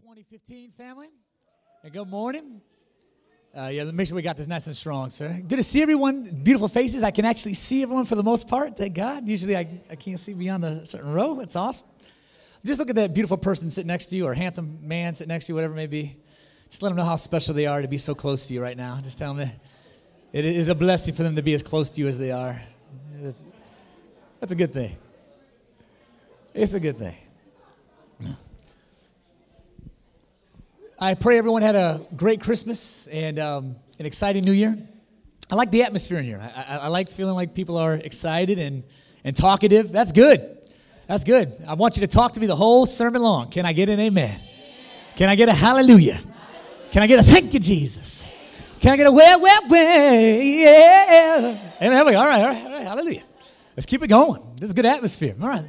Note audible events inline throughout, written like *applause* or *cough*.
2015, family. And good morning. Uh, yeah, make sure we got this nice and strong, sir. Good to see everyone. Beautiful faces. I can actually see everyone for the most part. Thank God. Usually I, I can't see beyond a certain row. That's awesome. Just look at that beautiful person sitting next to you or handsome man sitting next to you, whatever it may be. Just let them know how special they are to be so close to you right now. Just tell them that it is a blessing for them to be as close to you as they are. That's a good thing. It's a good thing. I pray everyone had a great Christmas and um, an exciting New Year. I like the atmosphere in here. I, I, I, like feeling like people are excited and, and talkative. That's good. That's good. I want you to talk to me the whole sermon long. Can I get an amen? Can I get a hallelujah? Can I get a thank you, Jesus? Can I get a well, well, well, yeah? Amen. All right, all right, all right. Hallelujah. Let's keep it going. This is a good atmosphere. All right.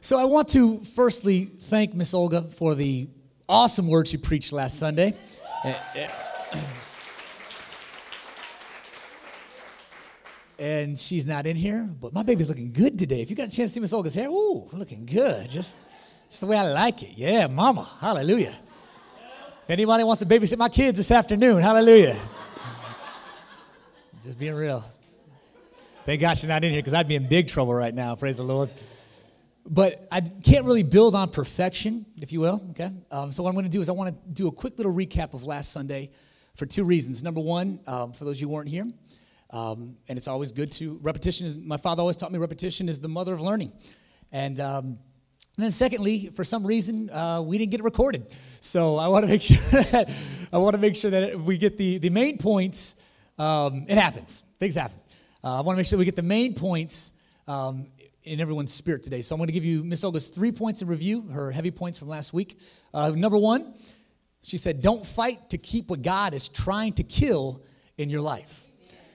So I want to firstly thank Miss Olga for the awesome words she preached last Sunday. And she's not in here, but my baby's looking good today. If you got a chance to see Miss Olga's hair, ooh, looking good. Just, just the way I like it. Yeah, mama. Hallelujah. If anybody wants to babysit my kids this afternoon, hallelujah. Just being real. Thank God she's not in here because I'd be in big trouble right now. Praise the Lord but I can't really build on perfection, if you will. Okay. Um, so what I'm going to do is I want to do a quick little recap of last Sunday for two reasons. Number one, um, for those you who weren't here, um, and it's always good to repetition. Is, my father always taught me repetition is the mother of learning, and. Um, and then, secondly, for some reason, uh, we didn't get it recorded. So I want to make *laughs* sure that I want to make sure that we get the, the main points. Um, it happens; things happen. Uh, I want to make sure we get the main points um, in everyone's spirit today. So I'm going to give you Miss Olga's three points in review, her heavy points from last week. Uh, number one, she said, Don't fight to keep what God is trying to kill in your life.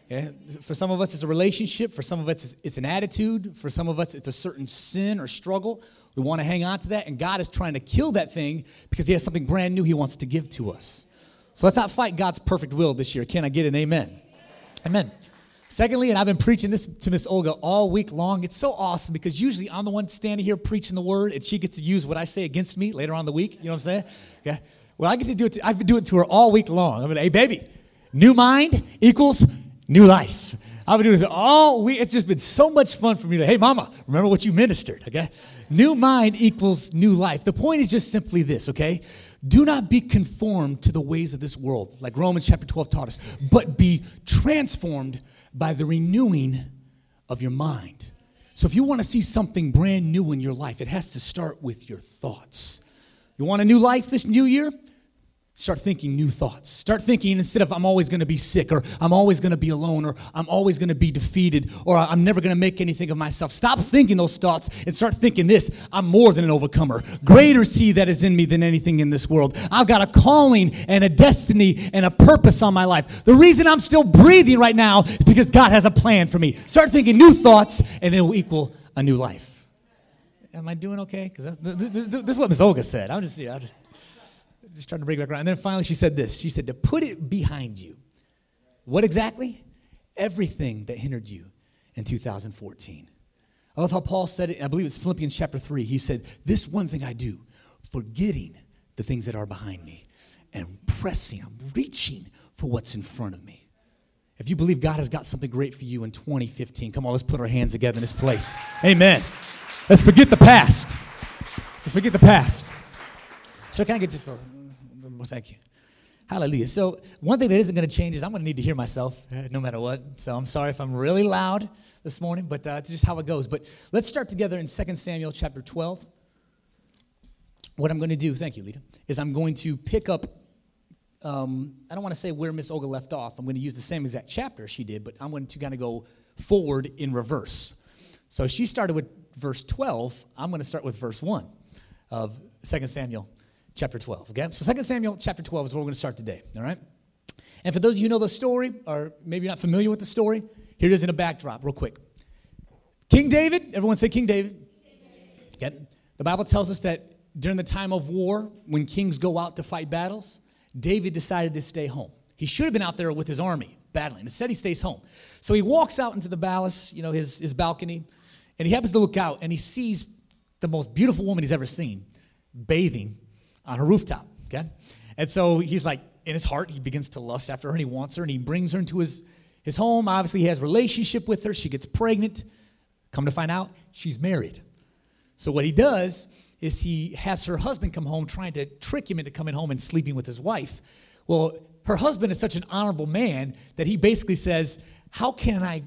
Yeah? For some of us, it's a relationship. For some of us, it's an attitude. For some of us, it's a certain sin or struggle. We want to hang on to that, and God is trying to kill that thing because He has something brand new He wants to give to us. So let's not fight God's perfect will this year. Can I get an amen? Amen. Secondly, and I've been preaching this to Miss Olga all week long. It's so awesome because usually I'm the one standing here preaching the word, and she gets to use what I say against me later on the week. You know what I'm saying? Yeah. Well, I get to do it. To, I've been doing it to her all week long. I'm like, hey, baby, new mind equals new life. I've been doing this all week. It's just been so much fun for me to, hey, mama, remember what you ministered, okay? New mind equals new life. The point is just simply this, okay? Do not be conformed to the ways of this world, like Romans chapter 12 taught us, but be transformed by the renewing of your mind. So if you want to see something brand new in your life, it has to start with your thoughts. You want a new life this new year? Start thinking new thoughts. Start thinking instead of I'm always going to be sick or I'm always going to be alone or I'm always going to be defeated or I'm never going to make anything of myself. Stop thinking those thoughts and start thinking this I'm more than an overcomer. Greater He that is in me than anything in this world. I've got a calling and a destiny and a purpose on my life. The reason I'm still breathing right now is because God has a plan for me. Start thinking new thoughts and it will equal a new life. Am I doing okay? Because this, this, is what Ms. Olga said. I'm just, yeah, I'm just just trying to it back around. And then finally, she said this She said, To put it behind you. What exactly? Everything that hindered you in 2014. I love how Paul said it. I believe it's Philippians chapter 3. He said, This one thing I do, forgetting the things that are behind me and pressing, I'm reaching for what's in front of me. If you believe God has got something great for you in 2015, come on, let's put our hands together in this place. Amen. Let's forget the past. Let's forget the past. So can I get just a well, thank you. Hallelujah. So, one thing that isn't going to change is I'm going to need to hear myself uh, no matter what. So, I'm sorry if I'm really loud this morning, but uh, it's just how it goes. But let's start together in 2 Samuel chapter 12. What I'm going to do, thank you, Lita, is I'm going to pick up, um, I don't want to say where Miss Olga left off. I'm going to use the same exact chapter she did, but I'm going to kind of go forward in reverse. So, she started with verse 12. I'm going to start with verse 1 of 2 Samuel chapter 12. Okay? So 2 Samuel chapter 12 is where we're going to start today. All right? And for those of you who know the story, or maybe you're not familiar with the story, here it is in a backdrop, real quick. King David, everyone say King David. Okay. The Bible tells us that during the time of war, when kings go out to fight battles, David decided to stay home. He should have been out there with his army battling. Instead, he stays home. So he walks out into the palace, you know, his, his balcony, and he happens to look out and he sees the most beautiful woman he's ever seen bathing on a rooftop. Okay? And so he's like, in his heart, he begins to lust after her and he wants her and he brings her into his, his home. Obviously, he has relationship with her. She gets pregnant. Come to find out, she's married. So what he does is he has her husband come home trying to trick him into coming home and sleeping with his wife. Well, her husband is such an honorable man that he basically says, How can I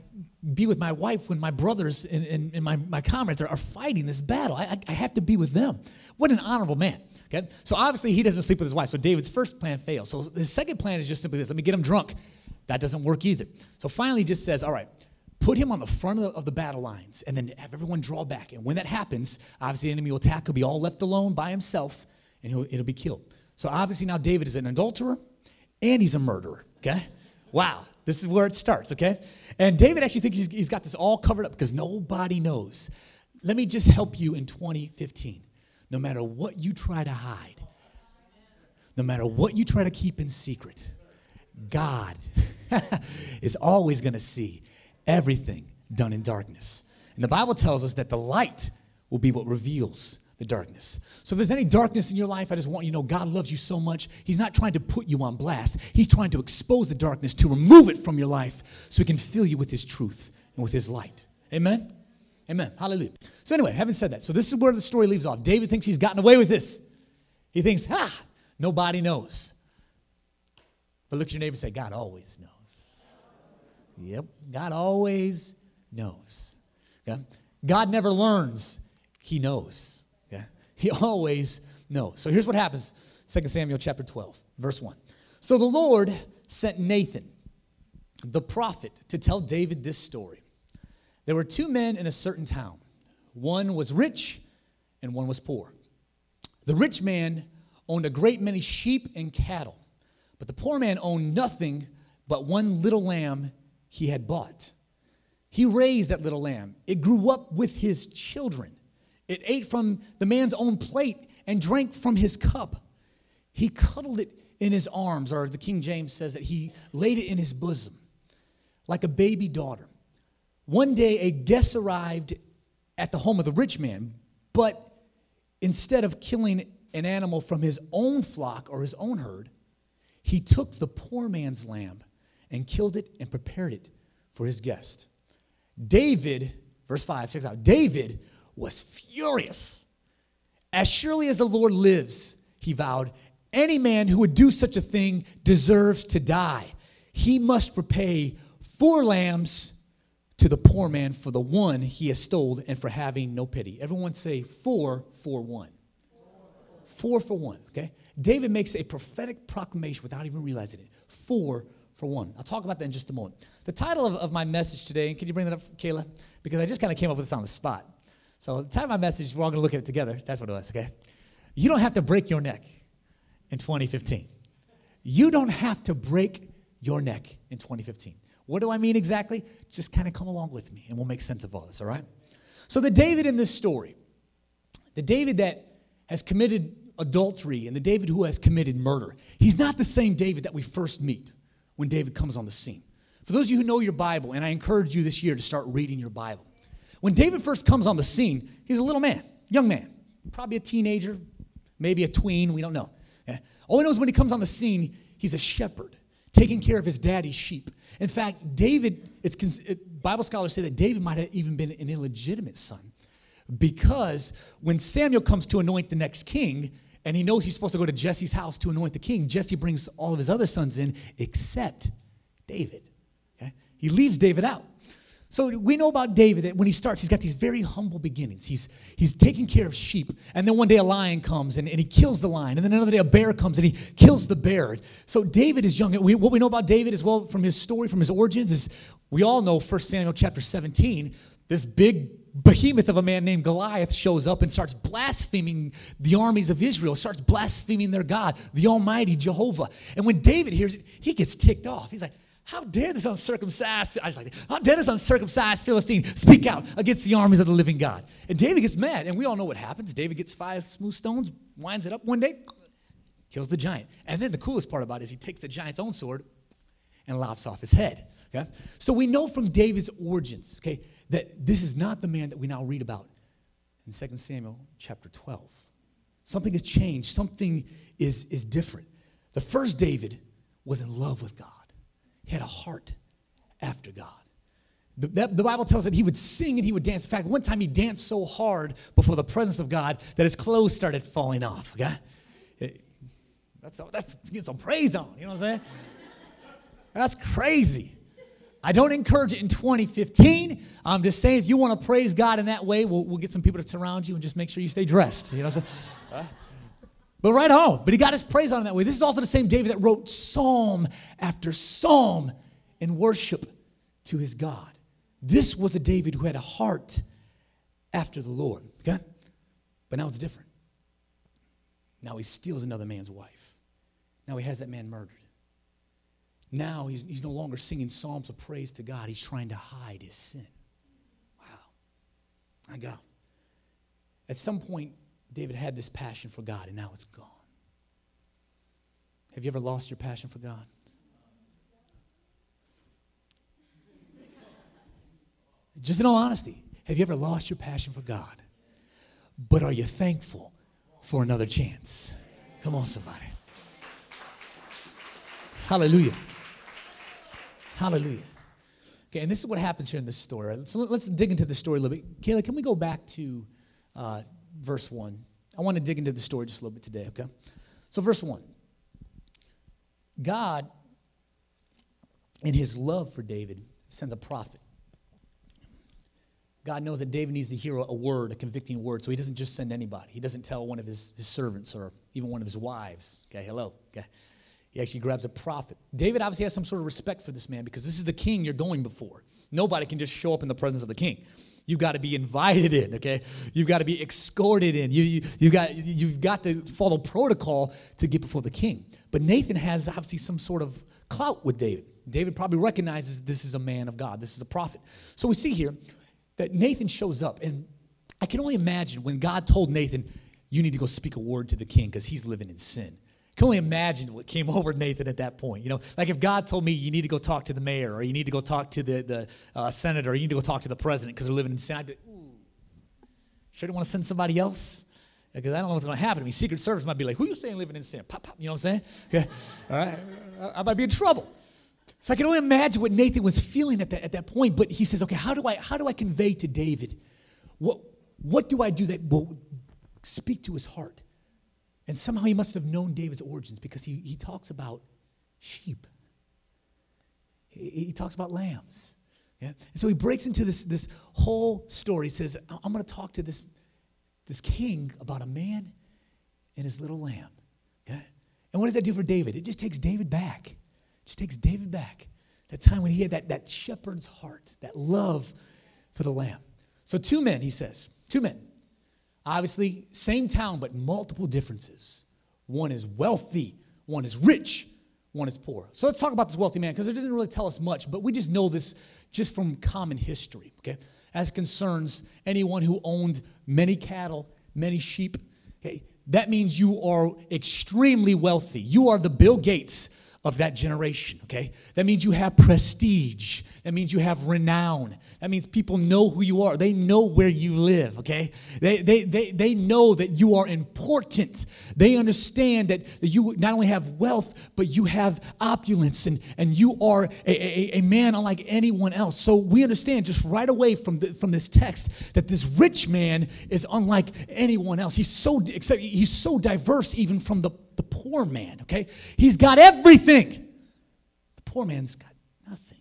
be with my wife when my brothers and, and, and my, my comrades are, are, fighting this battle? I, I have to be with them. What an honorable man. Okay? So obviously he doesn't sleep with his wife. So David's first plan fails. So his second plan is just simply this let me get him drunk. That doesn't work either. So finally he just says, All right, put him on the front of the, of the, battle lines and then have everyone draw back. And when that happens, obviously the enemy will attack. He'll be all left alone by himself and he'll, it'll be killed. So obviously now David is an adulterer and he's a murderer. Okay? Wow. This is where it starts, okay? And David actually thinks he's, he's got this all covered up because nobody knows. Let me just help you in 2015. No matter what you try to hide, no matter what you try to keep in secret, God *laughs* is always going to see everything done in darkness. And the Bible tells us that the light will be what reveals the darkness. So if there's any darkness in your life, I just want you to know God loves you so much. He's not trying to put you on blast. He's trying to expose the darkness, to remove it from your life so he can fill you with his truth and with his light. Amen? Amen. Hallelujah. So anyway, having said that, so this is where the story leaves off. David thinks he's gotten away with this. He thinks, ah, nobody knows. But look at your neighbor and say, God always knows. Yep, God always knows. Okay? God never learns, he knows. He *laughs* always knows. So here's what happens 2 Samuel chapter 12, verse 1. So the Lord sent Nathan, the prophet, to tell David this story. There were two men in a certain town. One was rich and one was poor. The rich man owned a great many sheep and cattle, but the poor man owned nothing but one little lamb he had bought. He raised that little lamb. It grew up with his children it ate from the man's own plate and drank from his cup. He cuddled it in his arms, or the King James says that he laid it in his bosom like a baby daughter. One day, a guest arrived at the home of the rich man, but instead of killing an animal from his own flock or his own herd, he took the poor man's lamb and killed it and prepared it for his guest. David, verse 5, checks out David was furious. As surely as the Lord lives, he vowed, any man who would do such a thing deserves to die. He must repay four lambs to the poor man for the one he has stolen and for having no pity. Everyone say four for one. Four for one, okay? David makes a prophetic proclamation without even realizing it. Four for one. I'll talk about that in just a moment. The title of, of my message today, and can you bring that up, Kayla? Because I just kind of came up with this on the spot. So the time of my message, we're all going to look at it together. That's what it was, okay? You don't have to break your neck in 2015. You don't have to break your neck in 2015. What do I mean exactly? Just kind of come along with me and we'll make sense of all this, all right? So the David in this story, the David that has committed adultery and the David who has committed murder, he's not the same David that we first meet when David comes on the scene. For those of you who know your Bible, and I encourage you this year to start reading your Bible, when David first comes on the scene, he's a little man, young man, probably a teenager, maybe a tween, we don't know. Eh? All he knows when he comes on the scene, he's a shepherd taking care of his daddy's sheep. In fact, David, it's it, Bible scholars say that David might have even been an illegitimate son because when Samuel comes to anoint the next king, and he knows he's supposed to go to Jesse's house to anoint the king, Jesse brings all of his other sons in except David. Okay? He leaves David out. So we know about David that when he starts, he's got these very humble beginnings. He's, he's taking care of sheep. And then one day a lion comes and, and he kills the lion. And then another day a bear comes and he kills the bear. So David is young. We, what we know about David as well from his story, from his origins, is we all know 1 Samuel chapter 17, this big behemoth of a man named Goliath shows up and starts blaspheming the armies of Israel, starts blaspheming their God, the Almighty Jehovah. And when David hears it, he gets ticked off. He's like, how dare this uncircumcised, I just like, how dare this uncircumcised Philistine speak out against the armies of the living God? And David gets mad, and we all know what happens. David gets five smooth stones, winds it up one day, kills the giant. And then the coolest part about it is he takes the giant's own sword and lops off his head. Okay? So we know from David's origins, okay, that this is not the man that we now read about in 2 Samuel chapter 12. Something has changed. Something is, is different. The first David was in love with God, he had a heart after God. The, that, the Bible tells that he would sing and he would dance. In fact, one time he danced so hard before the presence of God that his clothes started falling off. Okay? That's, that's getting some praise on, you know what I'm saying? That's crazy. I don't encourage it in 2015. I'm just saying if you want to praise God in that way, we'll, we'll get some people to surround you and just make sure you stay dressed. You know what I'm saying? But right on. But he got his praise on in that way. This is also the same David that wrote psalm after psalm in worship to his God. This was a David who had a heart after the Lord. Okay? But now it's different. Now he steals another man's wife. Now he has that man murdered. Now he's, he's no longer singing psalms of praise to God. He's trying to hide his sin. Wow. I go. At some point, David had this passion for God, and now it's gone. Have you ever lost your passion for God? Just in all honesty, have you ever lost your passion for God? But are you thankful for another chance? Come on, somebody. Hallelujah. Hallelujah. Okay, and this is what happens here in this story. So let's dig into the story a little bit. Kayla, can we go back to uh, verse 1? I want to dig into the story just a little bit today, okay? So, verse 1 God, in his love for David, sends a prophet. God knows that David needs to hear a word, a convicting word, so he doesn't just send anybody. He doesn't tell one of his, his servants or even one of his wives, okay, hello, okay. He actually grabs a prophet. David obviously has some sort of respect for this man because this is the king you're going before. Nobody can just show up in the presence of the king. You've got to be invited in, okay? You've got to be escorted in. You, you, you got, you've got to follow protocol to get before the king. But Nathan has obviously some sort of clout with David. David probably recognizes this is a man of God, this is a prophet. So we see here that Nathan shows up, and I can only imagine when God told Nathan, You need to go speak a word to the king because he's living in sin. I can only imagine what came *laughs* over Nathan at that point. You know, like if God told me you need to go talk to the mayor, or you need to go talk to the, the uh, senator, or you need to go talk to the president because they're living in sin, I'd be, ooh, sure do want to send somebody else? Because I don't know what's going to happen to me. Secret Service might be like, who you saying living in sin? Pop, pop, you know what I'm saying? *laughs* Okay, all right, I might be in trouble. So I can only imagine what Nathan was feeling at that, at that point. But he says, okay, how do I how do I convey to David? What what do I do that will speak to his heart? And somehow he must have known David's origins because he, he talks about sheep. He, he talks about lambs. Yeah? And so he breaks into this, this whole story. He says, I'm going to talk to this, this king about a man and his little lamb. Okay? And what does that do for David? It just takes David back. It just takes David back. That time when he had that, that shepherd's heart, that love for the lamb. So, two men, he says, two men. Obviously, same town, but multiple differences. One is wealthy, one is rich, one is poor. So let's talk about this wealthy man because it doesn't really tell us much, but we just know this just from common history, okay? As concerns anyone who owned many cattle, many sheep, okay? That means you are extremely wealthy. You are the Bill Gates of that generation, okay? That means you have prestige. That means you have renown. That means people know who you are. They know where you live, okay? They, they, they, they know that you are important. They understand that, that you not only have wealth, but you have opulence and, and you are a, a, a man unlike anyone else. So we understand just right away from, the, from this text that this rich man is unlike anyone else. He's so, except he's so diverse even from the poor man, okay? He's got everything. The poor man's got nothing.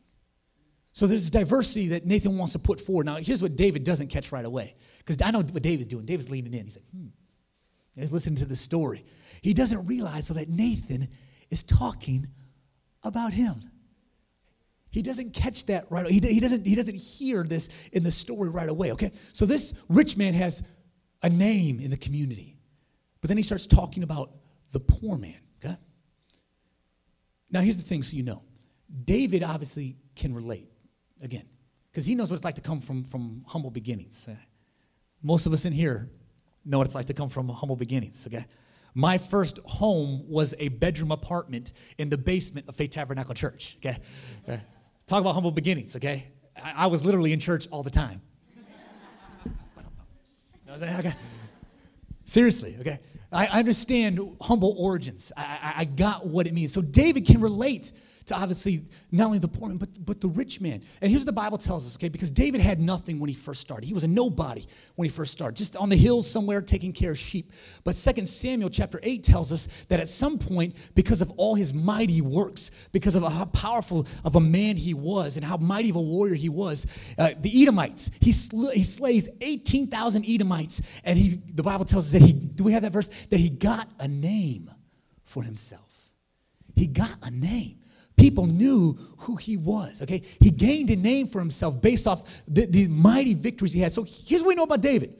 So there's diversity that Nathan wants to put forward. Now, here's what David doesn't catch right away. Because I know what David's doing. David's leaning in. He's like, hmm. He's listening to the story. He doesn't realize so that Nathan is talking about him. He doesn't catch that right away. He, he, doesn't, he doesn't hear this in the story right away, okay? So this rich man has a name in the community. But then he starts talking about the poor man. Okay? Now, here's the thing so you know David obviously can relate, again, because he knows what it's like to come from, from humble beginnings. Uh, most of us in here know what it's like to come from humble beginnings, okay? My first home was a bedroom apartment in the basement of Faith Tabernacle Church, okay? Talk about humble beginnings, okay? I, I, was literally in church all the time. *laughs* okay. Seriously, okay? I understand humble origins. I, I, got what it means. So David can relate to obviously not only the poor man, but, but the rich man. And here's what the Bible tells us, okay? Because David had nothing when he first started. He was a nobody when he first started, just on the hills somewhere taking care of sheep. But Second Samuel chapter 8 tells us that at some point, because of all his mighty works, because of how powerful of a man he was and how mighty of a warrior he was, uh, the Edomites, he, sl- he slays 18,000 Edomites. And he, the Bible tells us that he, do we have that verse? That he got a name for himself. He got a name people knew who he was, okay? He gained a name for himself based off the, the mighty victories he had. So here's what we know about David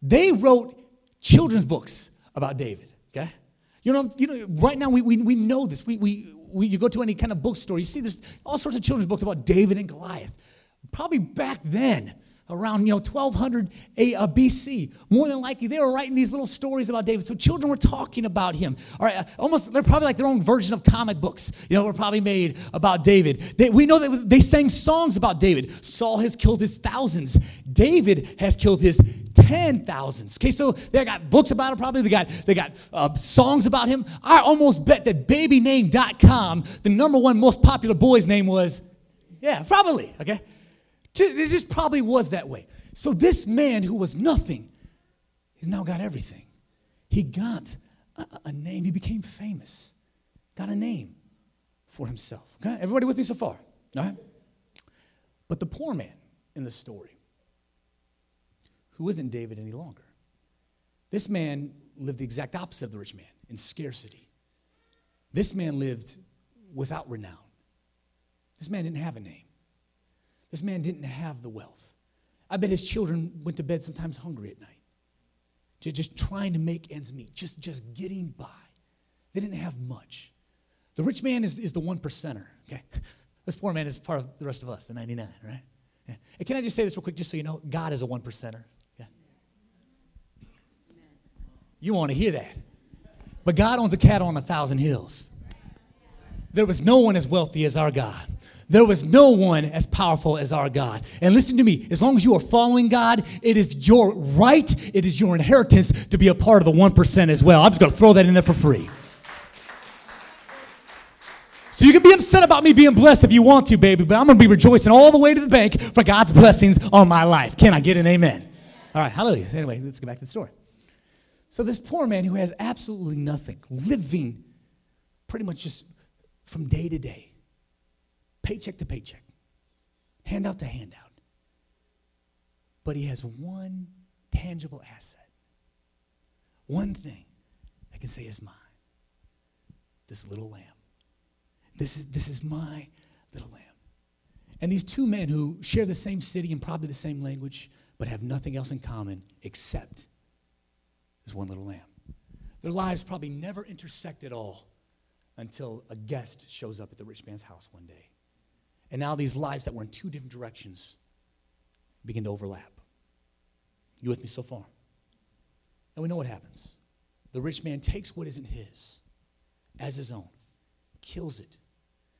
they wrote children's books about David, okay? You know, you know right now we, we, we know this. We, we, we, you go to any kind of bookstore, you see there's all sorts of children's books about David and Goliath. Probably back then, around you know 1200 A, uh, BC. More than likely, they were writing these little stories about David. So children were talking about him. All right, uh, almost they're probably like their own version of comic books. You know, were probably made about David. They, we know that they sang songs about David. Saul has killed his thousands. David has killed his ten thousands. Okay, so they got books about him. Probably they got they got uh, songs about him. I almost bet that BabyName.com, the number one most popular boy's name was, yeah, probably. Okay. It just probably was that way. So this man who was nothing, he's now got everything. He got a, a name. He became famous. Got a name for himself. Okay? Everybody with me so far? All right? But the poor man in the story, who isn't David any longer, this man lived the exact opposite of the rich man in scarcity. This man lived without renown. This man didn't have a name. This man didn't have the wealth. I bet his children went to bed sometimes hungry at night, just trying to make ends meet, just, just getting by. They didn't have much. The rich man is, is the one percenter, okay? *laughs* This poor man is part of the rest of us, the 99, right? Yeah. And can I just say this real quick, just so you know? God is a one percenter. Yeah. You want to hear that. But God owns a cattle on a thousand hills. There was no one as wealthy as our God. There was no one as powerful as our God. And listen to me, as long as you are following God, it is your right, it is your inheritance to be a part of the 1% as well. I'm just going to throw that in there for free. So you can be upset about me being blessed if you want to, baby, but I'm going to be rejoicing all the way to the bank for God's blessings on my life. Can I get an amen? All right, hallelujah. Anyway, let's get back to the story. So this poor man who has absolutely nothing, living pretty much just from day to day, paycheck to paycheck, handout to handout. But he has one tangible asset, one thing that can say is mine this little lamb. This is, this is my little lamb. And these two men who share the same city and probably the same language, but have nothing else in common except this one little lamb. Their lives probably never intersect at all until a guest shows up at the rich man's house one day. And now these lives that were in two different directions begin to overlap. You with me so far? And we know what happens. The rich man takes what isn't his as his own, kills it,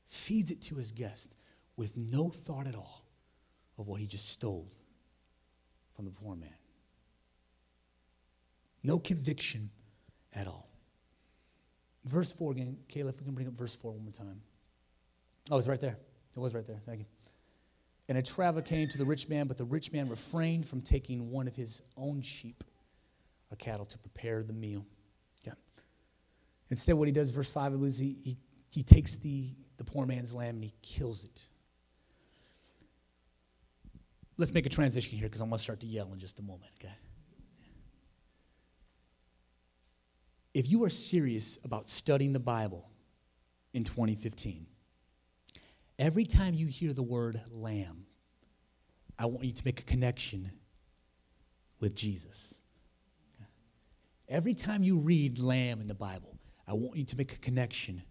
feeds it to his guest with no thought at all of what he just stole from the poor man. No conviction at all. Verse 4 again, Caleb, we can bring up verse 4 one more time. Oh, it's right there. It was right there. Thank you. And a traveler came to the rich man, but the rich man refrained from taking one of his own sheep or cattle to prepare the meal. Yeah. Instead, what he does, verse 5, it was he, he, he takes the, the poor man's lamb and he kills it. Let's make a transition here because I'm going to start to yell in just a moment, okay? If you are serious about studying the Bible in 2015, Every time you hear the word lamb, I want you to make a connection with Jesus. Every time you read lamb in the Bible, I want you to make a connection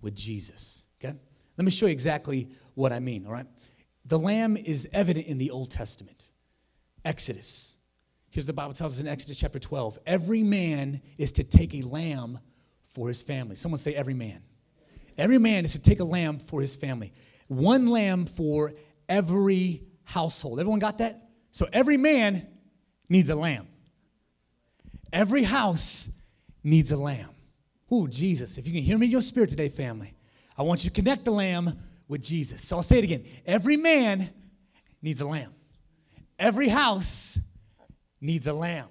with Jesus. Okay? Let me show you exactly what I mean, all right? The lamb is evident in the Old Testament. Exodus. Here's the Bible tells us in Exodus chapter 12 every man is to take a lamb for his family. Someone say, every man. Every man is to take a lamb for his family one lamb for every household. Everyone got that? So every man needs a lamb. Every house needs a lamb. Ooh, Jesus. If you can hear me in your spirit today, family, I want you to connect the lamb with Jesus. So I'll say it again. Every man needs a lamb. Every house needs a lamb.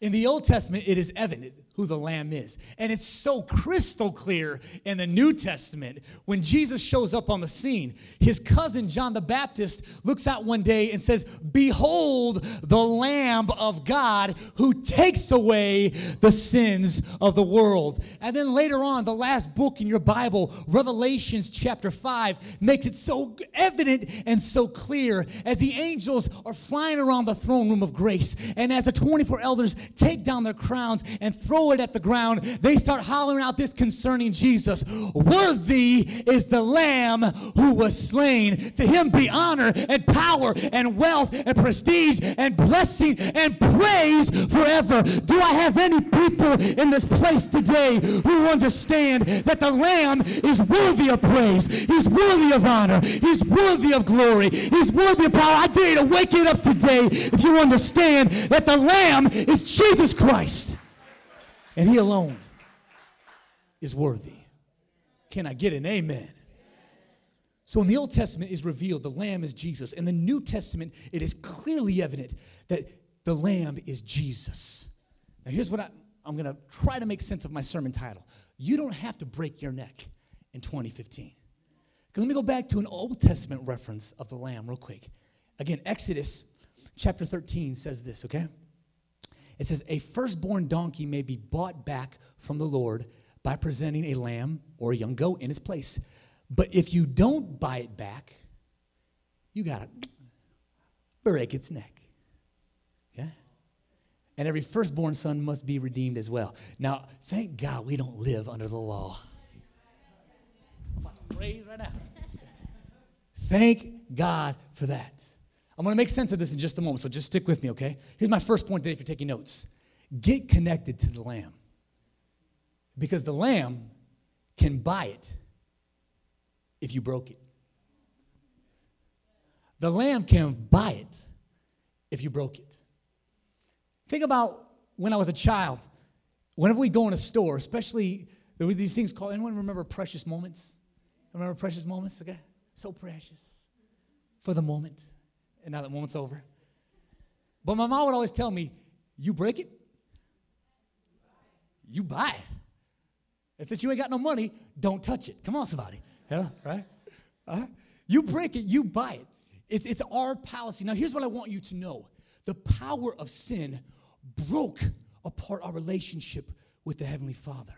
In the Old Testament, it is evident who the lamb is. And it's so crystal clear in the New Testament when Jesus shows up on the scene. His cousin John the Baptist looks out one day and says, Behold the Lamb of God who takes away the sins of the world. And then later on, the last book in your Bible, Revelations chapter 5, makes it so evident and so clear as the angels are flying around the throne room of grace. And as the 24 elders take down their crowns and throw at the ground, they start hollering out this concerning Jesus Worthy is the Lamb who was slain. To him be honor and power and wealth and prestige and blessing and praise forever. Do I have any people in this place today who understand that the Lamb is worthy of praise? He's worthy of honor. He's worthy of glory. He's worthy of power. I dare you to wake it up today if you understand that the Lamb is Jesus Christ. And he alone is worthy. Can I get an amen? So in the Old Testament is revealed the lamb is Jesus. In the New Testament it is clearly evident that the lamb is Jesus. Now here's what I, I'm going to try to make sense of my sermon title. You don't have to break your neck in 2015. Let me go back to an Old Testament reference of the lamb real quick. Again, Exodus chapter 13 says this, okay? It says, A firstborn donkey may be bought back from the Lord by presenting a lamb or a young goat in its place. But if you don't buy it back, you got to break its neck. Yeah? And every firstborn son must be redeemed as well. Now, thank God we don't live under the law. Right now. Thank God for that. I'm going to make sense of this in just a moment, so just stick with me, okay? Here's my first point today if you're taking notes get connected to the Lamb. Because the Lamb can buy it if you broke it. The Lamb can buy it if you broke it. Think about when I was a child, whenever we go in a store, especially there were these things called, anyone remember precious moments? Remember precious moments? Okay? So precious for the moment and now that moment's over. But my mom would always tell me, you break it, you buy it. And since you ain't got no money, don't touch it. Come on, somebody. Yeah, right? Uh, you break it, you buy it. It's, it's our policy. Now, here's what I want you to know the power of sin broke apart our relationship with the Heavenly Father.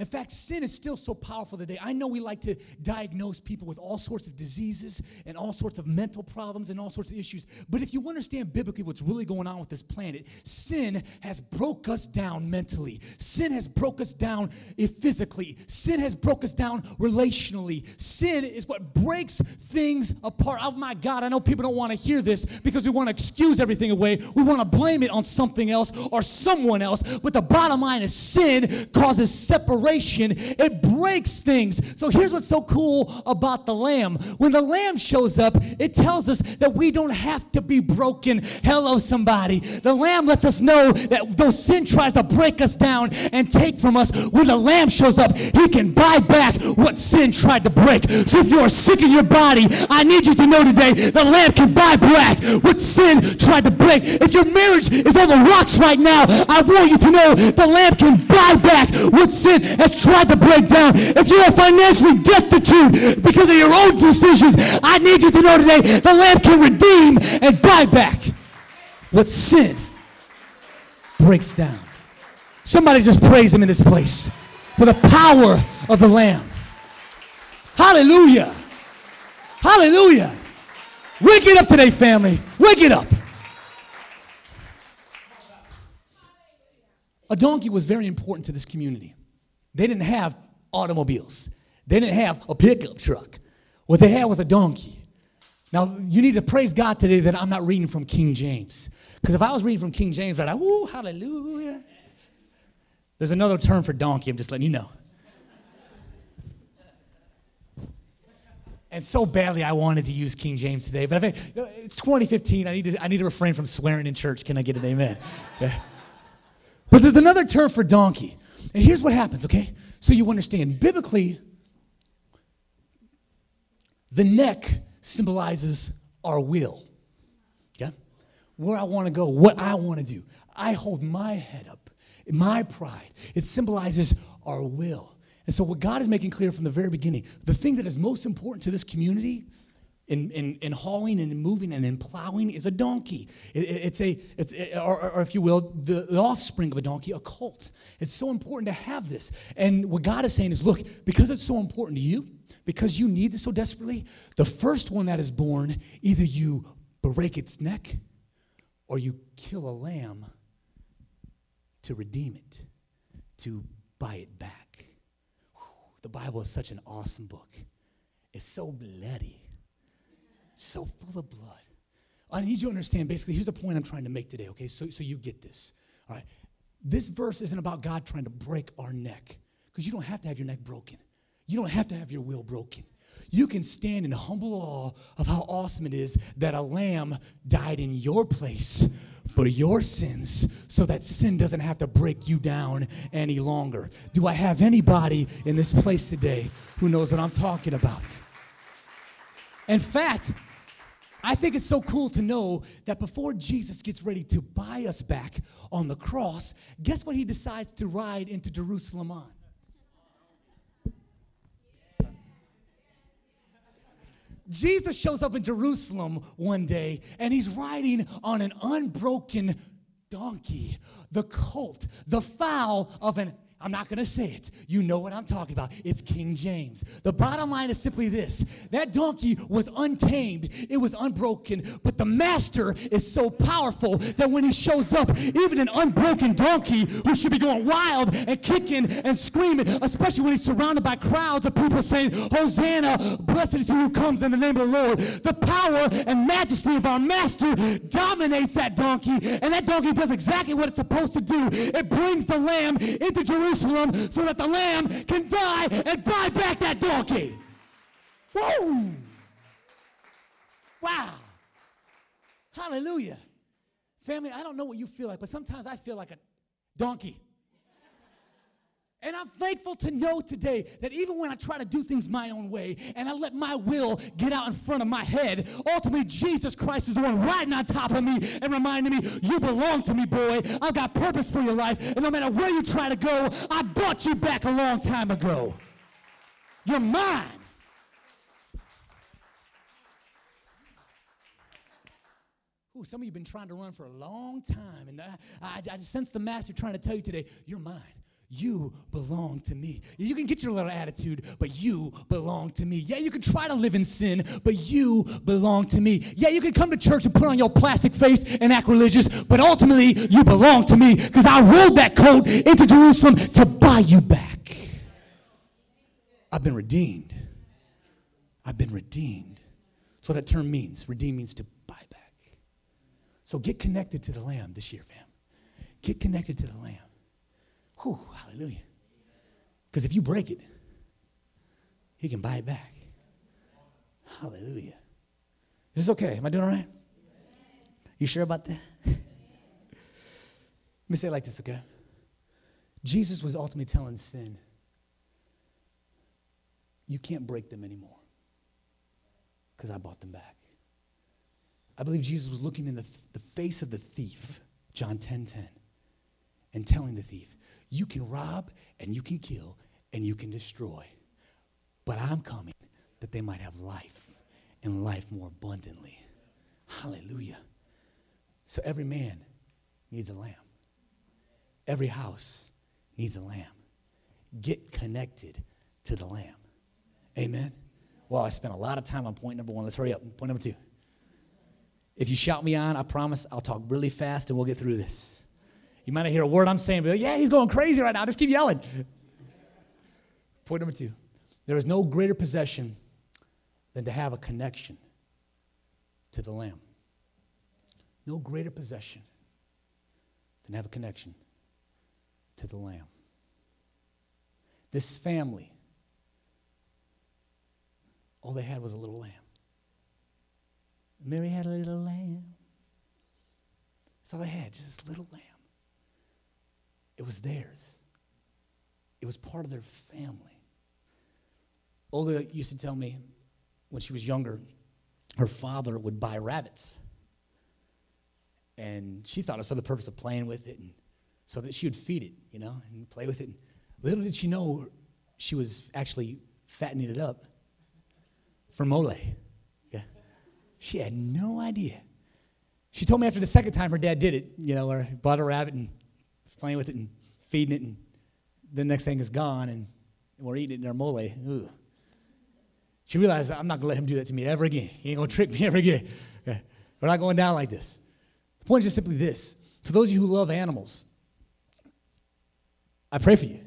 In fact, sin is still so powerful today. I know we like to diagnose people with all sorts of diseases and all sorts of mental problems and all sorts of issues. But if you understand biblically what's really going on with this planet, sin has broke us down mentally. Sin has broke us down eh, physically. Sin has broke us down relationally. Sin is what breaks things apart. Oh my God, I know people don't want to hear this because we want to excuse everything away. We want to blame it on something else or someone else. But the bottom line is sin causes separation it breaks things. So here's what's so cool about the lamb. When the lamb shows up, it tells us that we don't have to be broken. Hello, somebody. The lamb lets us know that though sin tries to break us down and take from us, when the lamb shows up, he can buy back what sin tried to break. So if you are sick in your body, I need you to know today the lamb can buy back what sin tried to break. If your marriage is on the rocks right now, I want you to know the lamb can buy back what sin has tried to break down, if you are financially destitute because of your own decisions, I need you to know today the Lamb can redeem and buy back what sin breaks down. Somebody just praise him in this place for the power of the Lamb. Hallelujah. Hallelujah. Wake it up today, family. Wake it up. A donkey was very important to this community. They didn't have automobiles, they didn't have a pickup truck. What they had was a donkey. Now, you need to praise God today that I'm not reading from King James. Because if I was reading from King James, I'd woo, hallelujah. There's another term for donkey, I'm just letting you know. And so badly I wanted to use King James today, but I think you know, it's 2015. I need to I need to refrain from swearing in church. Can I get an amen? *laughs* Yeah. But there's another term for donkey. And here's what happens, okay? So you understand. Biblically, the neck symbolizes our will. Okay? Where I want to go, what I want to do. I hold my head up, my pride. It symbolizes our will. And so, what God is making clear from the very beginning, the thing that is most important to this community in, in, in hauling and in moving and in plowing is a donkey. It, it, it's a, it's, it, or, or, if you will, the, the offspring of a donkey, a colt. It's so important to have this. And what God is saying is look, because it's so important to you, because you need this so desperately, the first one that is born, either you break its neck or you kill a lamb to redeem it, to buy it back. Whew, the Bible is such an awesome book. It's so bloody so full of blood. I need you to understand basically, here's the point I'm trying to make today, okay? So, so you get this. All right. This verse isn't about God trying to break our neck, because you don't have to have your neck broken. You don't have to have your will broken. You can stand in humble awe of how awesome it is that a lamb died in your place for your sins so that sin doesn't have to break you down any longer. Do I have anybody in this place today who knows what I'm talking about? In fact, I think it's so cool to know that before Jesus gets ready to buy us back on the cross, guess what he decides to ride into Jerusalem on? Jesus shows up in Jerusalem one day and he's riding on an unbroken donkey, the colt, the fowl of an I'm not going to say it. You know what I'm talking about. It's King James. The bottom line is simply this that donkey was untamed, it was unbroken, but the master is so powerful that when he shows up, even an unbroken donkey who should be going wild and kicking and screaming, especially when he's surrounded by crowds of people saying, Hosanna, blessed is he who comes in the name of the Lord. The power and majesty of our master dominates that donkey, and that donkey does exactly what it's supposed to do. It brings the lamb into Jerusalem Jerusalem so that the lamb can die and buy back that donkey. Whoa! Wow. Hallelujah. Family, I don't know what you feel like, but sometimes I feel like a donkey. And I'm thankful to know today that even when I try to do things my own way and I let my will get out in front of my head, ultimately Jesus Christ is the one riding on top of me and reminding me, you belong to me, boy. I've got purpose for your life. And no matter where you try to go, I brought you back a long time ago. You're mine. Ooh, some of you have been trying to run for a long time. And I, I, I sense the master trying to tell you today, you're mine. You belong to me. You can get your little attitude, but you belong to me. Yeah, you can try to live in sin, but you belong to me. Yeah, you can come to church and put on your plastic face and act religious, but ultimately you belong to me because I rode that coat into Jerusalem to buy you back. I've been redeemed. I've been redeemed. That's what that term means. Redeem means to buy back. So get connected to the Lamb this year, fam. Get connected to the Lamb. Whew, hallelujah. Because if you break it, he can buy it back. Hallelujah. Is this okay? Am I doing all right? You sure about that? *laughs* Let me say it like this, okay? Jesus was ultimately telling sin, you can't break them anymore because I bought them back. I believe Jesus was looking in the, the face of the thief, John 10 10, and telling the thief, you can rob and you can kill and you can destroy. But I'm coming that they might have life and life more abundantly. Hallelujah. So every man needs a lamb, every house needs a lamb. Get connected to the lamb. Amen. Well, I spent a lot of time on point number one. Let's hurry up. Point number two. If you shout me on, I promise I'll talk really fast and we'll get through this. You might not hear a word I'm saying, but yeah, he's going crazy right now. Just keep yelling. Point number two there is no greater possession than to have a connection to the Lamb. No greater possession than to have a connection to the Lamb. This family, all they had was a little lamb. Mary had a little lamb. That's all they had, just this little lamb. It was theirs. It was part of their family. Olga used to tell me when she was younger, her father would buy rabbits. And she thought it was for the purpose of playing with it and so that she would feed it, you know, and play with it. And little did she know she was actually fattening it up for mole. Yeah. She had no idea. She told me after the second time her dad did it, you know, or bought a rabbit and playing with it and feeding it, and the next thing is gone, and we're eating it in our mole. Ooh. She realized I'm not going to let him do that to me ever again. He ain't going *laughs* to trick me ever again. We're not going down like this. The point is just simply this for those of you who love animals, I pray for you.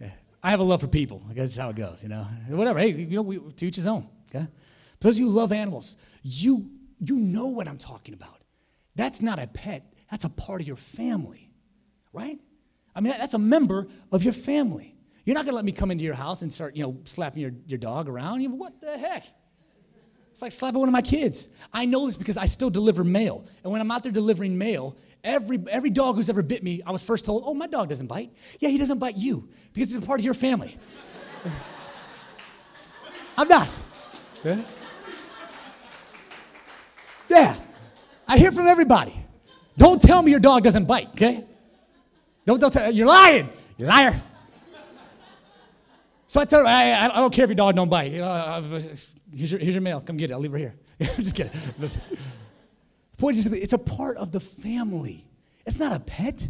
Yeah. I have a love for people. I guess that's how it goes, you know. Whatever. Hey, you know, we, to each his own. Okay. For those of you who love animals, you you know what I'm talking about. That's not a pet. That's a part of your family, right? I mean, that's a member of your family. You're not going to let me come into your house and start, you know, slapping your, your dog around. You, what the heck? It's like slapping one of my kids. I know this because I still deliver mail. And when I'm out there delivering mail, every, every dog who's ever bit me, I was first told, oh, my dog doesn't bite. Yeah, he doesn't bite you because he's a part of your family. *laughs* I'm not. Yeah. yeah. I hear from everybody. Don't tell me your dog doesn't bite, okay? Don't, don't tell, you're lying. You liar. So I tell her, I, I, don't care if your dog don't bite. You know, uh, here's, your, here's your mail. Come get it. I'll leave her here. *laughs* I'm just kidding. the point is, it's a part of the family. It's not a pet.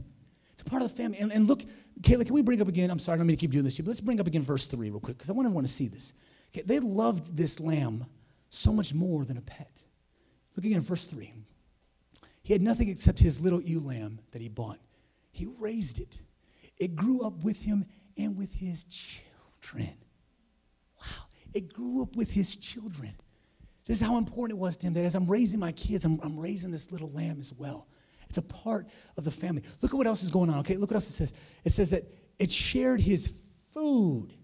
It's a part of the family. And, and look, Kayla, can we bring up again? I'm sorry, I don't mean to keep doing this to you, but let's bring up again verse 3 real quick, because I want everyone to see this. Okay, they loved this lamb so much more than a pet. Look again, verse 3. He had nothing except his little ewe lamb that he bought. He raised it. It grew up with him and with his children. Wow. It grew up with his children. This is how important it was to him that as I'm raising my kids, I'm, I'm raising this little lamb as well. It's a part of the family. Look at what else is going on, okay? Look what else it says. It says that it shared his food.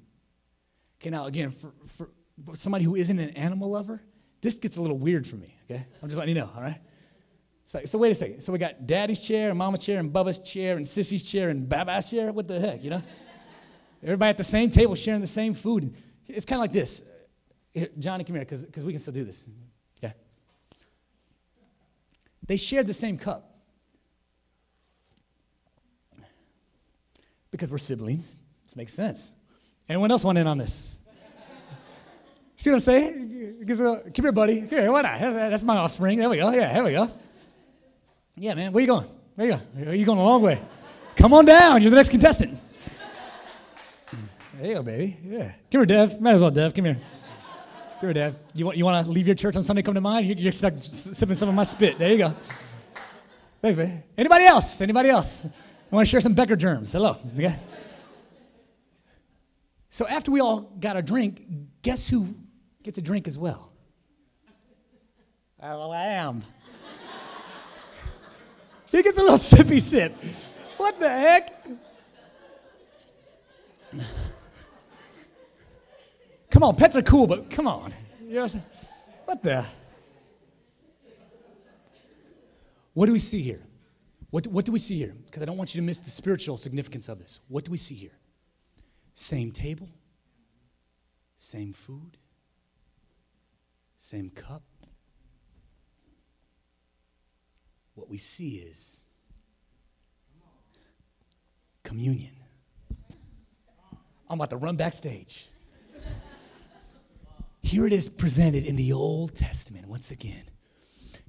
Okay, now again, for, for somebody who isn't an animal lover, this gets a little weird for me, okay? I'm just letting you know, all right? So, so wait a second. So we got daddy's chair and mama's chair and Bubba's chair and sissy's chair and Baba's chair? What the heck, you know? Everybody at the same table sharing the same food. It's kind of like this. Here, Johnny, come here, because we can still do this. Yeah. They shared the same cup. Because we're siblings. This makes sense. Anyone else want in on this? *laughs* See what I'm saying? Uh, come here, buddy. Come here. Why not? That's my offspring. There we go. Yeah, here we go. Yeah, man. Where you going? Where you going? Are you going a long way? Come on down. You're the next contestant. There you go, baby. Yeah. Come here, Dev. Might as well, Dev. Come here. Come here, Dev. You want, you want to leave your church on Sunday, come to mine? You're stuck sipping some of my spit. There you go. Thanks, man. Anybody else? Anybody else? I want to share some Becker germs. Hello. Okay. So after we all got a drink, guess who gets a drink as well? A lamb. He gets a little *laughs* sippy sip. What the heck? Come on, pets are cool, but come on. You know what the? What do we see here? What, what do we see here? Because I don't want you to miss the spiritual significance of this. What do we see here? Same table, same food, same cup, what we see is communion. I'm about to run backstage. Here it is presented in the Old Testament once again.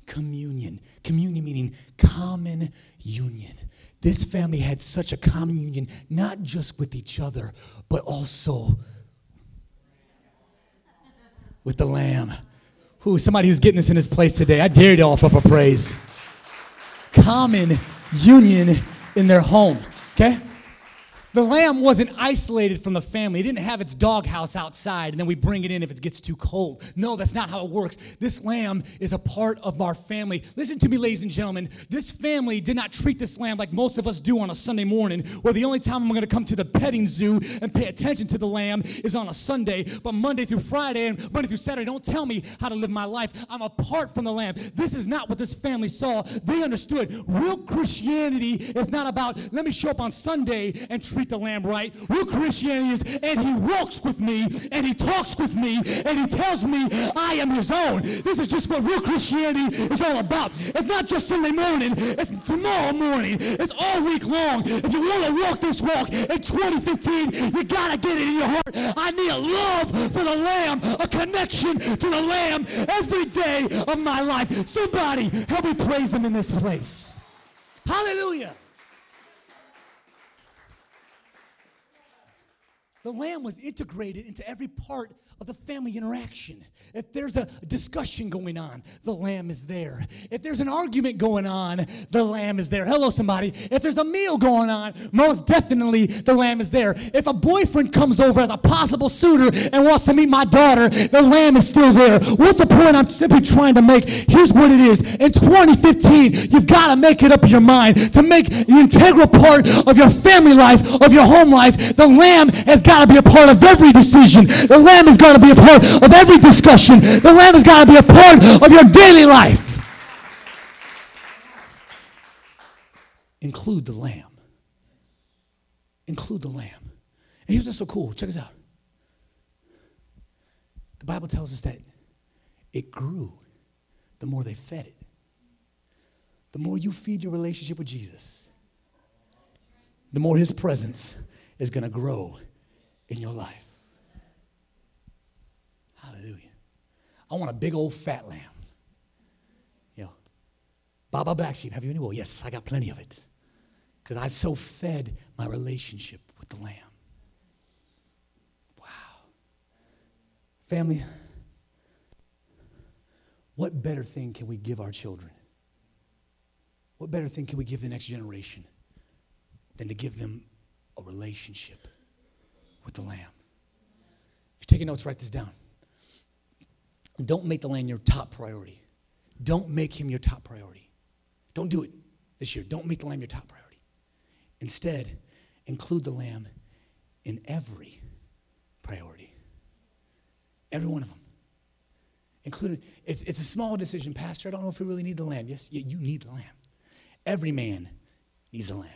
Communion. Communion meaning common union. This family had such a common union, not just with each other, but also with the Lamb. Who, somebody who's getting this in his place today, I dare you to offer up a praise common union in their home. Okay? The lamb wasn't isolated from the family. It didn't have its doghouse outside and then we bring it in if it gets too cold. No, that's not how it works. This lamb is a part of our family. Listen to me, ladies and gentlemen. This family did not treat this lamb like most of us do on a Sunday morning, where the only time I'm going to come to the petting zoo and pay attention to the lamb is on a Sunday. But Monday through Friday and Monday through Saturday, don't tell me how to live my life. I'm apart from the lamb. This is not what this family saw. They understood real Christianity is not about, let me show up on Sunday and treat the lamb right. Real Christianity is, and he walks with me, and he talks with me, and he tells me I am his own. This is just what real Christianity is all about. It's not just Sunday morning, it's tomorrow morning, it's all week long. If you want to walk this walk in 2015, you got to get it in your heart. I need a love for the lamb, a connection to the lamb every day of my life. Somebody help me praise him in this place. Hallelujah. The lamb was integrated into every part of the family interaction. If there's a discussion going on, the lamb is there. If there's an argument going on, the lamb is there. Hello, somebody. If there's a meal going on, most definitely the lamb is there. If a boyfriend comes over as a possible suitor and wants to meet my daughter, the lamb is still there. What's the point I'm simply trying to make? Here's what it is. In 2015, you've got to make it up in your mind to make the integral part of your family life, of your home life. The lamb has got to be a part of every decision. The lamb has got to be a part of every discussion. The lamb has got to be a part of your daily life. Include the lamb. Include the lamb. And here's what's so cool. Check this out. The Bible tells us that it grew the more they fed it. The more you feed your relationship with Jesus, the more his presence is going to grow in your life. Hallelujah. I want a big old fat lamb. You know, Baba Black Sheep, have you any wool? Yes, I got plenty of it. Because I've so fed my relationship with the lamb. Wow. Family, what better thing can we give our children? What better thing can we give the next generation than to give them a relationship with the Lamb? If you're taking notes, write this down. Don't make the Lamb your top priority. Don't make him your top priority. Don't do it this year. Don't make the Lamb your top priority. Instead, include the Lamb in every priority. Every one of them. Including, it's, it's a small decision, Pastor. I don't know if we really need the lamb. Yes, you, you need the lamb. Every man needs a lamb.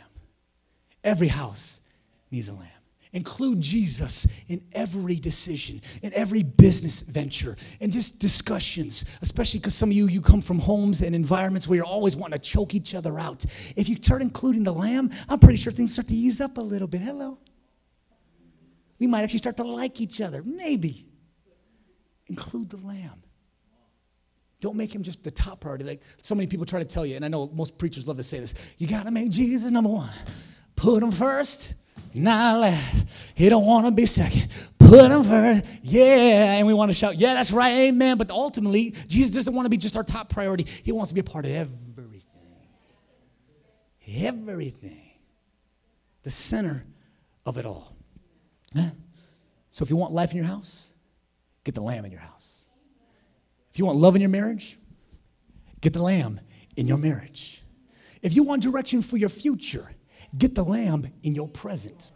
Every house needs a lamb. Include Jesus in every decision, in every business venture, and just discussions, especially because some of you, you come from homes and environments where you're always wanting to choke each other out. If you start including the lamb, I'm pretty sure things start to ease up a little bit. Hello. We might actually start to like each other. Maybe. Include the lamb. Don't make him just the top priority. Like so many people try to tell you, and I know most preachers love to say this you got to make Jesus number one. Put him first, not last. He don't want to be second. Put him first. Yeah. And we want to shout, yeah, that's right, amen. But ultimately, Jesus doesn't want to be just our top priority. He wants to be a part of everything. Everything. The center of it all. So if you want life in your house, get the lamb in your house. If you want love in your marriage, get the lamb in your marriage. If you want direction for your future, get the lamb in your presence.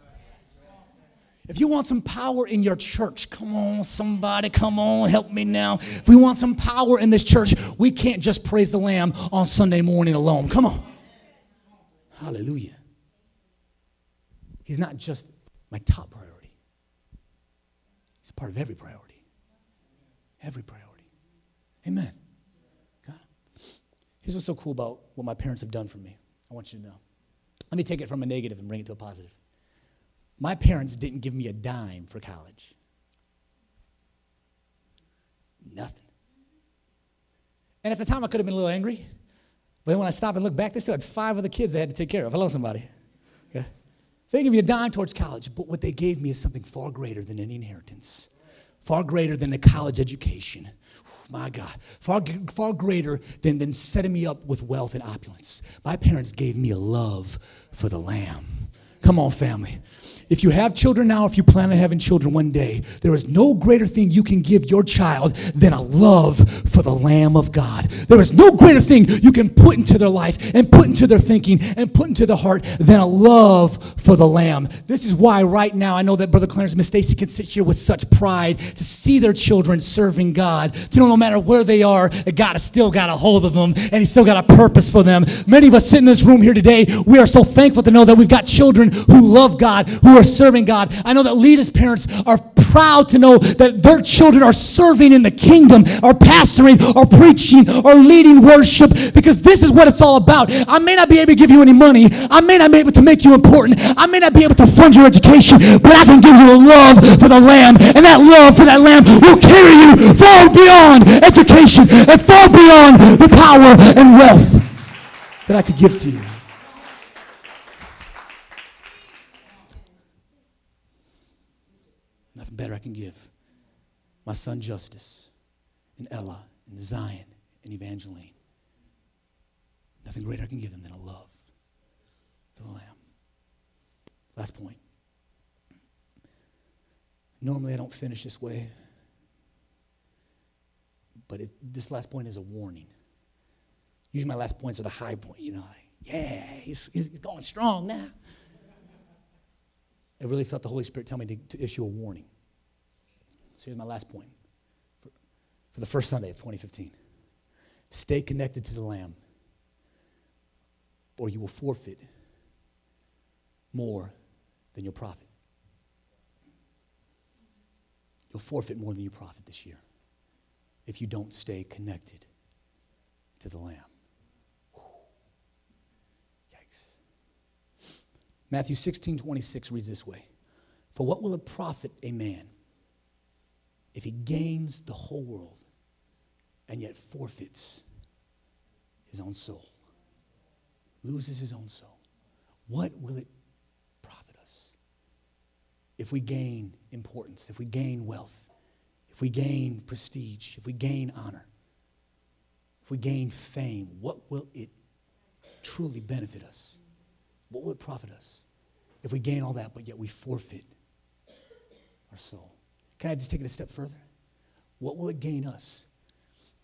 If you want some power in your church, come on, somebody, come on, help me now. If we want some power in this church, we can't just praise the Lamb on Sunday morning alone. Come on. Hallelujah. He's not just my top priority, He's part of every priority. Every priority. Amen. God. Here's what's so cool about what my parents have done for me. I want you to know. Let me take it from a negative and bring it to a positive. My parents didn't give me a dime for college. Nothing. And at the time, I could have been a little angry. But then when I stop and look back, they still had five other kids they had to take care of. Hello, somebody. Okay? So they gave me a dime towards college, but what they gave me is something far greater than any inheritance, far greater than a college education. My God, far, far greater than, than setting me up with wealth and opulence. My parents gave me a love for the Lamb. Come on, family. If you have children now, if you plan on having children one day, there is no greater thing you can give your child than a love for the Lamb of God. There is no greater thing you can put into their life and put into their thinking and put into their heart than a love for the Lamb. This is why right now I know that Brother Clarence and Miss Stacy can sit here with such pride to see their children serving God, to know no matter where they are, God has still got a hold of them and He's still got a purpose for them. Many of us sit in this room here today, we are so thankful to know that we've got children who love God, who are serving God. I know that Lita's parents are proud to know that their children are serving in the kingdom, are pastoring, or preaching, or leading worship, because this is what it's all about. I may not be able to give you any money, I may not be able to make you important, I may not be able to fund your education, but I can give you a love for the Lamb, and that love for that Lamb will carry you far beyond education and far beyond the power and wealth that I could give to you. Nothing better I can give. My son Justice, and Ella, and Zion, and Evangeline. Nothing greater I can give them than a love for the Lamb. Last point. Normally I don't finish this way, but it, this last point is a warning. Usually my last points are the high point, you know. Yeah, he's, he's going strong now. I really felt the Holy Spirit tell me to, to issue a warning. So here's my last point for, for the first Sunday of 2015 stay connected to the Lamb, or you will forfeit more than your profit. You'll forfeit more than your profit this year if you don't stay connected to the Lamb. Matthew 16, 26 reads this way For what will it profit a man if he gains the whole world and yet forfeits his own soul? Loses his own soul. What will it profit us if we gain importance, if we gain wealth, if we gain prestige, if we gain honor, if we gain fame? What will it truly benefit us? What will it profit us if we gain all that, but yet we forfeit our soul? Can I just take it a step further? What will it gain us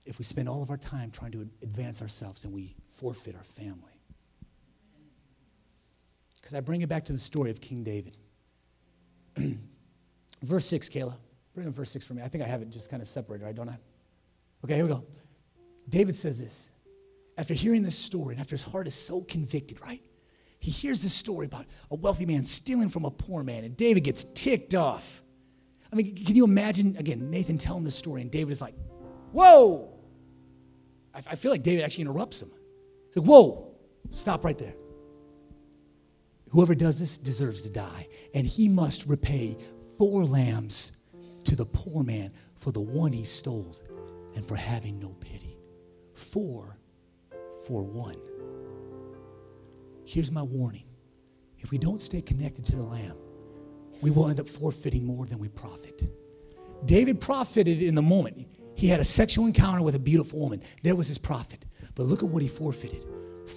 if we spend all of our time trying to advance ourselves and we forfeit our family? Because I bring it back to the story of King David. *clears throat* verse 6, Kayla. Bring up verse 6 for me. I think I have it just kind of separated, right? Don't I? Okay, here we go. David says this. After hearing this story, and after his heart is so convicted, right? He hears this story about a wealthy man stealing from a poor man, and David gets ticked off. I mean, can you imagine, again, Nathan telling this story, and David is like, Whoa! I, I feel like David actually interrupts him. He's like, Whoa, stop right there. Whoever does this deserves to die, and he must repay four lambs to the poor man for the one he stole and for having no pity. Four for one. Here's my warning if we don't stay connected to the Lamb, we will end up forfeiting more than we profit. David profited in the moment. He had a sexual encounter with a beautiful woman. There was his profit. But look at what he forfeited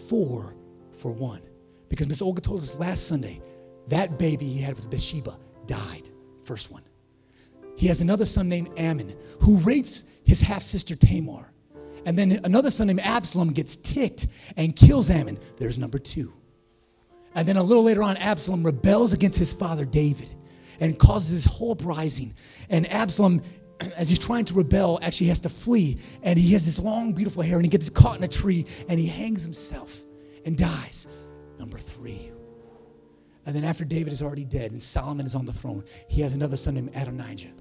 four for one. Because Miss Olga told us last Sunday that baby he had with Bathsheba died. First one. He has another son named Amnon who rapes his half sister Tamar. And then another son named Absalom gets ticked and kills Amnon. There's number two. And then a little later on, Absalom rebels against his father David and causes this whole uprising. And Absalom, *clears throat* as he's trying to rebel, actually has to flee. And he has this long, beautiful hair, and he gets caught in a tree and he hangs himself and dies. Number three. And then after David is already dead and Solomon is on the throne, he has another son named Adonijah.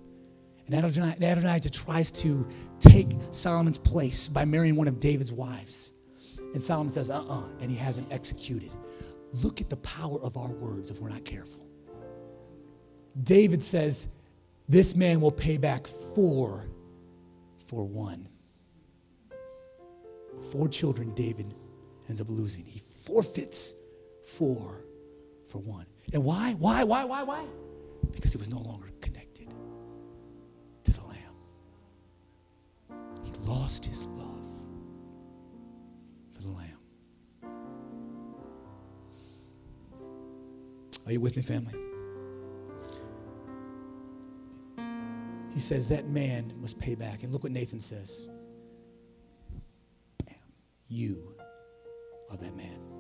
And Adonijah tries to take Solomon's place by marrying one of David's wives. And Solomon says, uh uh-uh, uh, and he has him executed. Look at the power of our words if we're not careful. David says, This man will pay back four for one. Four children David ends up losing. He forfeits four for one. And why? Why? Why? Why? Why? Because he was no longer lost his love for the Lamb. Are you with me, family? He says that man must pay back. And look what Nathan says. Bam. You are that man.